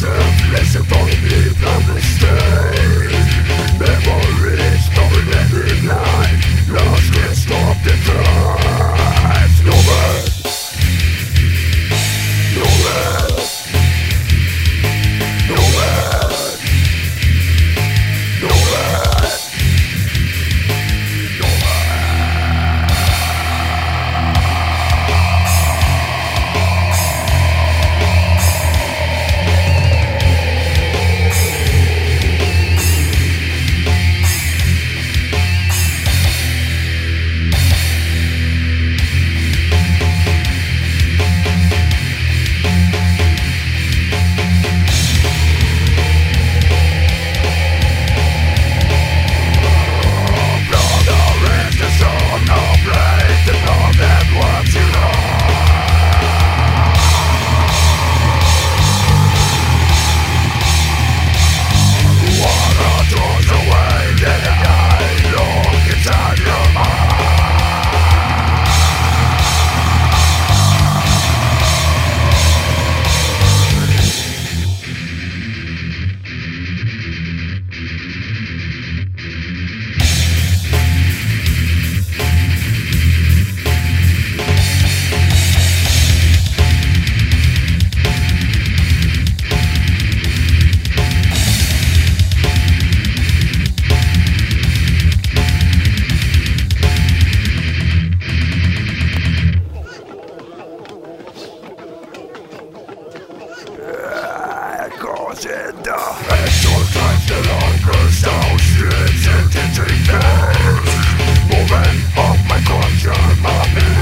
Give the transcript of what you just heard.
Je laisse dans les livres legenda And sometimes the lockers down Shit, shit, shit, shit of my conscience, my